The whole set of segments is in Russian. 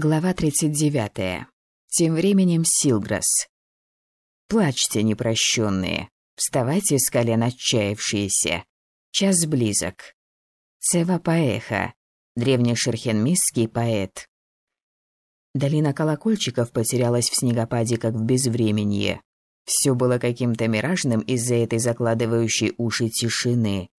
Глава 39. Тем временем Силграс. Плачьте, непрощенные, вставайте с колен отчаявшиеся. Час близок. Цева Паэха, древний шерхенмисский поэт. Долина колокольчиков потерялась в снегопаде, как в безвременье. Все было каким-то миражным из-за этой закладывающей уши тишины.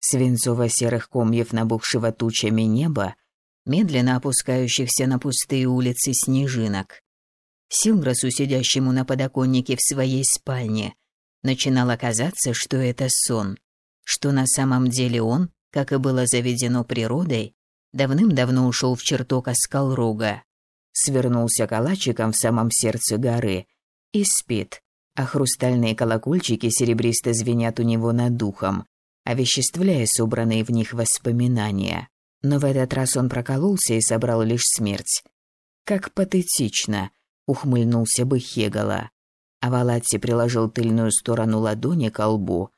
Свинцово-серых комьев набухшего тучами неба медленно опускающихся на пустые улицы снежинок. Силграсу, сидящему на подоконнике в своей спальне, начинало казаться, что это сон, что на самом деле он, как и было заведено природой, давным-давно ушел в чертог Аскалрога, свернулся калачиком в самом сердце горы и спит, а хрустальные колокольчики серебристо звенят у него над духом, овеществляя собранные в них воспоминания. Но в этот раз он прокололся и собрал лишь смерть. Как патетично, ухмыльнулся бы Хегала. А Валатти приложил тыльную сторону ладони к лбу.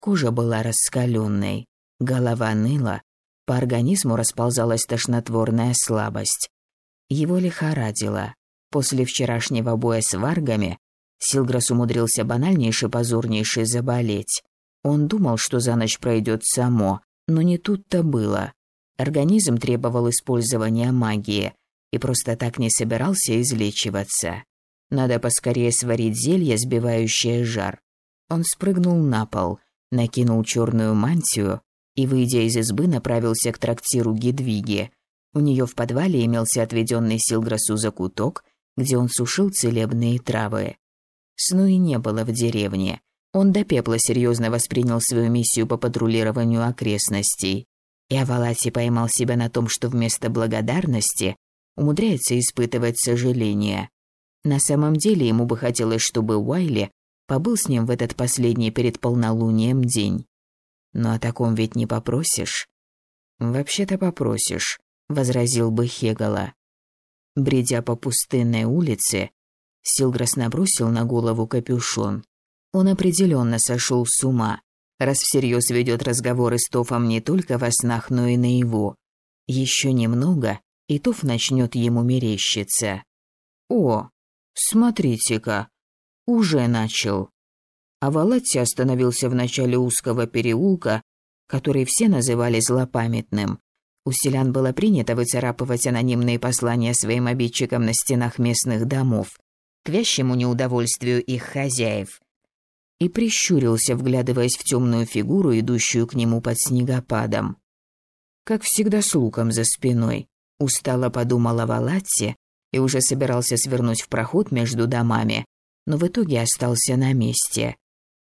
Кожа была раскаленной, голова ныла, по организму расползалась тошнотворная слабость. Его лихорадило. После вчерашнего боя с варгами Силграс умудрился банальнейше позорнейше заболеть. Он думал, что за ночь пройдет само, но не тут-то было. Организм требовал использования магии и просто так не собирался излечиваться. Надо поскорее сварить зелье, сбивающее жар. Он спрыгнул на пол, накинул черную мантию и, выйдя из избы, направился к трактиру Гедвиги. У нее в подвале имелся отведенный Силграсу закуток, где он сушил целебные травы. Сну и не было в деревне. Он до пепла серьезно воспринял свою миссию по патрулированию окрестностей. И Аваласи поймал себя на том, что вместо благодарности умудряется испытывать сожаление. На самом деле ему бы хотелось, чтобы Уайли побыл с ним в этот последний перед полнолунием день. Но о таком ведь не попросишь. Вообще-то попросишь, возразил бы Хегала. Бредя по пустынной улице, Силграс набросил на голову капюшон. Он определенно сошел с ума раз всерьез ведет разговоры с Тофом не только во снах, но и наяву. Еще немного, и Тоф начнет ему мерещиться. О, смотрите-ка, уже начал. А Валатти остановился в начале узкого переулка, который все называли злопамятным. У селян было принято выцарапывать анонимные послания своим обидчикам на стенах местных домов, к вящему неудовольствию их хозяев и прищурился, вглядываясь в темную фигуру, идущую к нему под снегопадом. Как всегда с луком за спиной, устало подумала Валатти и уже собирался свернуть в проход между домами, но в итоге остался на месте.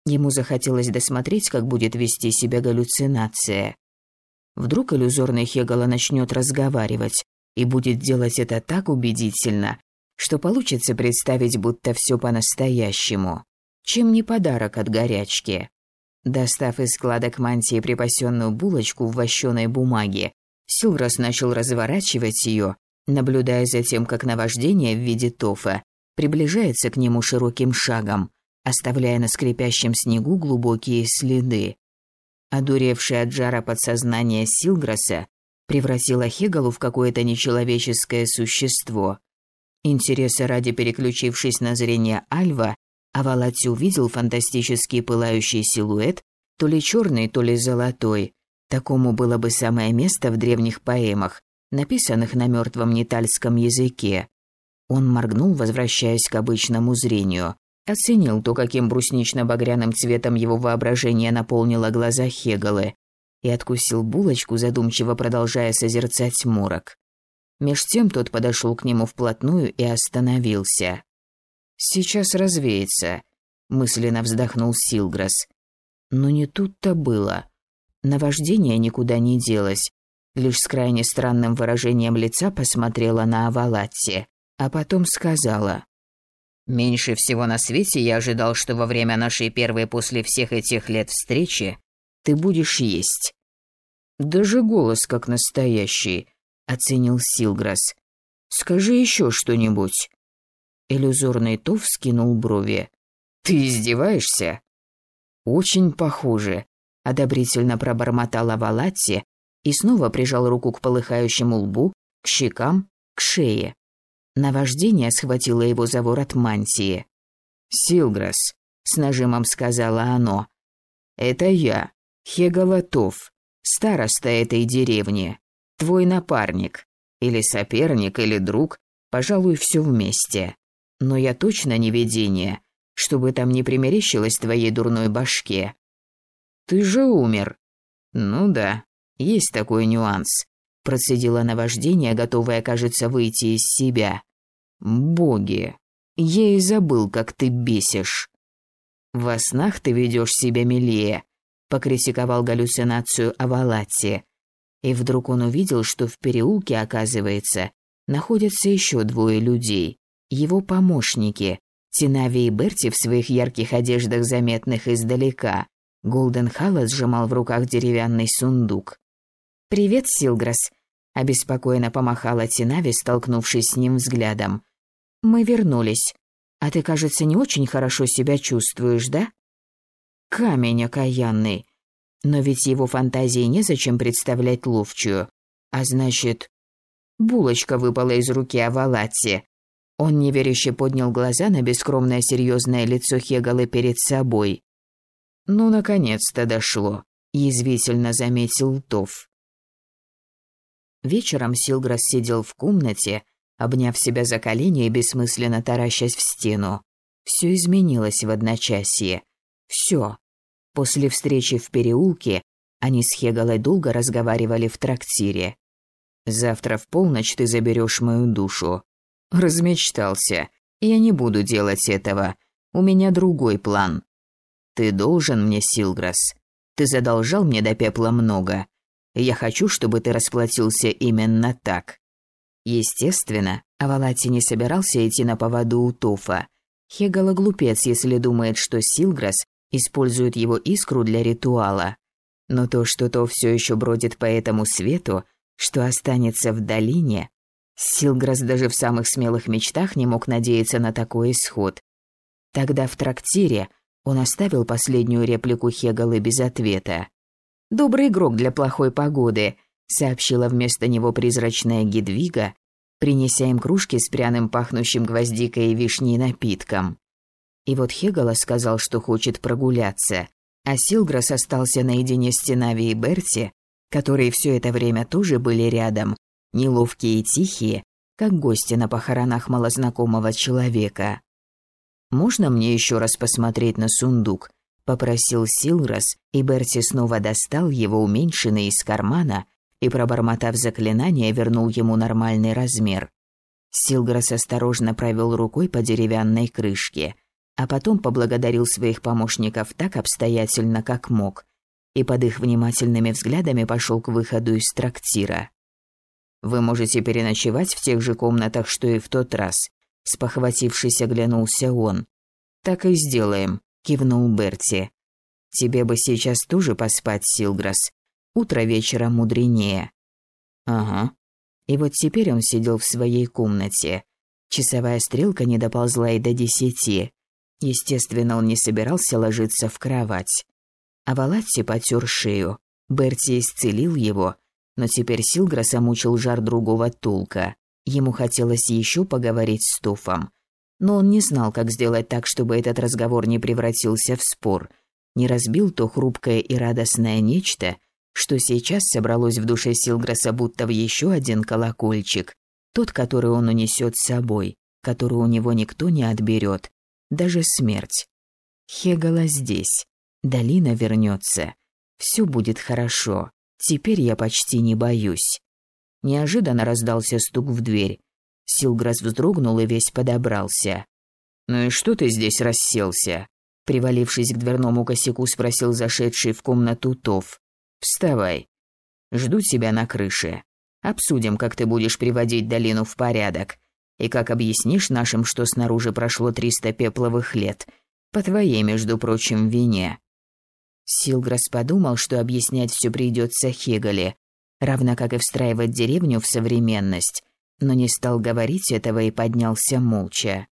Ему захотелось досмотреть, как будет вести себя галлюцинация. Вдруг иллюзорный Хегала начнет разговаривать и будет делать это так убедительно, что получится представить, будто все по-настоящему. Чем не подарок от горячки? Достав из складок мантии припасенную булочку в вощеной бумаге, Силрос начал разворачивать ее, наблюдая за тем, как наваждение в виде тофа приближается к нему широким шагом, оставляя на скрипящем снегу глубокие следы. Одуревшее от жара подсознание Силграса превратило Хегалу в какое-то нечеловеческое существо. Интереса ради переключившись на зрение Альва, а Валати увидел фантастический пылающий силуэт, то ли черный, то ли золотой. Такому было бы самое место в древних поэмах, написанных на мертвом нетальском языке. Он моргнул, возвращаясь к обычному зрению. Оценил то, каким бруснично-багряным цветом его воображение наполнило глаза Хегалы, и откусил булочку, задумчиво продолжая созерцать морок. Меж тем тот подошел к нему вплотную и остановился. Сейчас развеется, мысленно вздохнул Силграс. Но не тут-то было. Наваждение никуда не делось. Лишь с крайне странным выражением лица посмотрела на Авалатти, а потом сказала: Меньше всего на свете я ожидал, что во время нашей первой после всех этих лет встречи ты будешь есть. Даже голос как настоящий, оценил Силграс. Скажи еще что-нибудь. Иллюзорный Туф скинул брови. «Ты издеваешься?» «Очень похоже», — одобрительно пробормотала Валатти и снова прижал руку к полыхающему лбу, к щекам, к шее, Наваждение схватило его за ворот мантии. «Силграс», — с нажимом сказала оно. «Это я, Хеголотов, староста этой деревни, твой напарник, или соперник, или друг, пожалуй, все вместе. Но я точно не видение, чтобы там не примерещилось твоей дурной башке. Ты же умер. Ну да, есть такой нюанс. Процедила наваждение, готовая, кажется, выйти из себя. Боги, я и забыл, как ты бесишь. Во снах ты ведешь себя милее, покритиковал галлюцинацию Авалати. И вдруг он увидел, что в переулке, оказывается, находятся еще двое людей, его помощники, Тинави и Берти в своих ярких одеждах, заметных издалека. Голден Халла сжимал в руках деревянный сундук. «Привет, Силграс», – обеспокоенно помахала Тинави, столкнувшись с ним взглядом. «Мы вернулись. А ты, кажется, не очень хорошо себя чувствуешь, да?» «Камень окаянный. Но ведь его фантазии незачем представлять ловчую. А значит...» Булочка выпала из руки Авалатти. Он неверяще поднял глаза на бескромное серьезное лицо Хегалы перед собой. «Ну, наконец-то дошло», – язвительно заметил Тов. Вечером Силграс сидел в комнате, обняв себя за колени и бессмысленно таращась в стену. Все изменилось в одночасье. Все. После встречи в переулке они с Хегалой долго разговаривали в трактире. «Завтра в полночь ты заберешь мою душу». «Размечтался. Я не буду делать этого. У меня другой план». «Ты должен мне, Силграс. Ты задолжал мне до пепла много. Я хочу, чтобы ты расплатился именно так». Естественно, Авалати не собирался идти на поводу у Тофа. Хегала глупец, если думает, что Силграс использует его искру для ритуала. Но то, что то все еще бродит по этому свету, что останется в долине, Силграс даже в самых смелых мечтах не мог надеяться на такой исход. Тогда в трактире он оставил последнюю реплику Хегалы без ответа. «Добрый игрок для плохой погоды», — сообщила вместо него призрачная Гедвига, принеся им кружки с пряным пахнущим гвоздикой и вишней напитком. И вот Хегала сказал, что хочет прогуляться, а Силграс остался наедине с Тенави и Берти, которые все это время тоже были рядом, неловкие и тихие, как гости на похоронах малознакомого человека. «Можно мне еще раз посмотреть на сундук?» – попросил Силрас, и Берти снова достал его уменьшенный из кармана и, пробормотав заклинание, вернул ему нормальный размер. Силграс осторожно провел рукой по деревянной крышке, а потом поблагодарил своих помощников так обстоятельно, как мог, и под их внимательными взглядами пошел к выходу из трактира. «Вы можете переночевать в тех же комнатах, что и в тот раз», спохватившись, оглянулся он. «Так и сделаем», — кивнул Берти. «Тебе бы сейчас тоже поспать, Силграс. Утро вечера мудренее». «Ага». И вот теперь он сидел в своей комнате. Часовая стрелка не доползла и до десяти. Естественно, он не собирался ложиться в кровать. А Валатти потер шею. Берти исцелил его, но теперь Силграса мучил жар другого толка. Ему хотелось еще поговорить с Туфом. Но он не знал, как сделать так, чтобы этот разговор не превратился в спор, не разбил то хрупкое и радостное нечто, что сейчас собралось в душе Силграса будто в еще один колокольчик, тот, который он унесет с собой, который у него никто не отберет, даже смерть. Хегала здесь, долина вернется, все будет хорошо. Теперь я почти не боюсь. Неожиданно раздался стук в дверь. Силграс вздрогнул и весь подобрался. «Ну и что ты здесь расселся?» Привалившись к дверному косяку, спросил зашедший в комнату Тов. «Вставай. Жду тебя на крыше. Обсудим, как ты будешь приводить долину в порядок. И как объяснишь нашим, что снаружи прошло триста пепловых лет. По твоей, между прочим, вине. Силграс подумал, что объяснять все придется Хегале, равно как и встраивать деревню в современность, но не стал говорить этого и поднялся молча.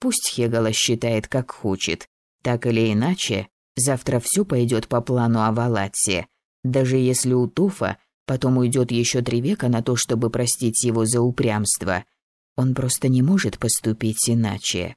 Пусть Хегала считает, как хочет. Так или иначе, завтра все пойдет по плану Авалатсе. Даже если у Туфа потом уйдет еще три века на то, чтобы простить его за упрямство. Он просто не может поступить иначе.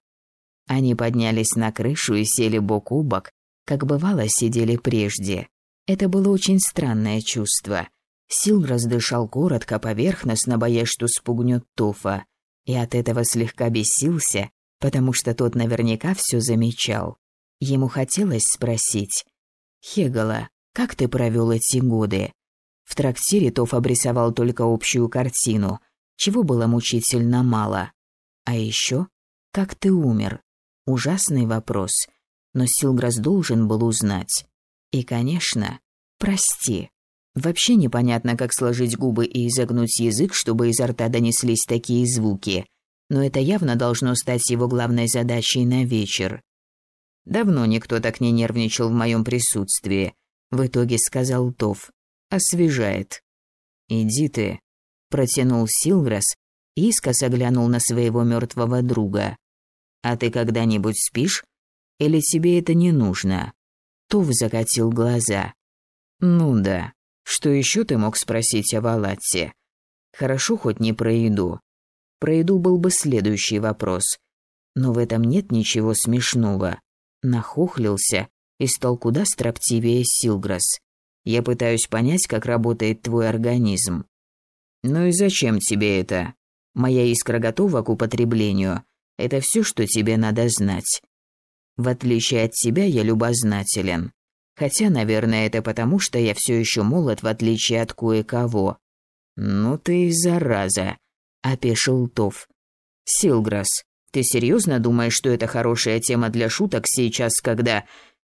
Они поднялись на крышу и сели бок о бок, как бывало сидели прежде. Это было очень странное чувство. Сил раздышал коротко, поверхностно, боясь, что спугнет Тофа, и от этого слегка бесился, потому что тот наверняка все замечал. Ему хотелось спросить. «Хегала, как ты провел эти годы?» В трактире Тоф обрисовал только общую картину, чего было мучительно мало. А еще, как ты умер? Ужасный вопрос, но Силграс должен был узнать. И, конечно, прости. Вообще непонятно, как сложить губы и изогнуть язык, чтобы изо рта донеслись такие звуки, но это явно должно стать его главной задачей на вечер. Давно никто так не нервничал в моем присутствии, в итоге сказал Тов. Освежает. Иди ты, протянул Силграс искоса глянул на своего мертвого друга. А ты когда-нибудь спишь? Или тебе это не нужно? Тов закатил глаза. Ну да. Что еще ты мог спросить о Валатте? Хорошо хоть не про еду. Про еду был бы следующий вопрос. Но в этом нет ничего смешного. Нахохлился и стал куда строптивее Силграс. Я пытаюсь понять, как работает твой организм. Ну и зачем тебе это? Моя искра готова к употреблению. Это все, что тебе надо знать. В отличие от тебя, я любознателен. Хотя, наверное, это потому, что я все еще молод, в отличие от кое-кого. Ну ты зараза, опешил Тов. Силграс, ты серьезно думаешь, что это хорошая тема для шуток сейчас, когда...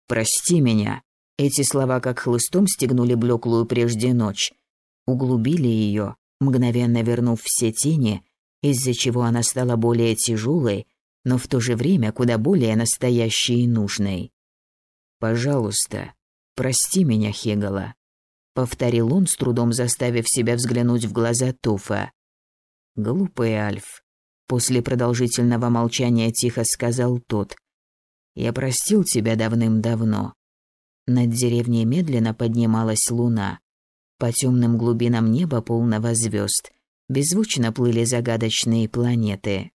Прости меня. Эти слова как хлыстом стегнули блеклую прежде ночь. Углубили ее, мгновенно вернув все тени, из-за чего она стала более тяжелой, но в то же время куда более настоящей и нужной. «Пожалуйста, «Прости меня, Хегала», — повторил он, с трудом заставив себя взглянуть в глаза Туфа. «Глупый Альф», — после продолжительного молчания тихо сказал тот. «Я простил тебя давным-давно». Над деревней медленно поднималась луна. По темным глубинам неба полного звезд беззвучно плыли загадочные планеты.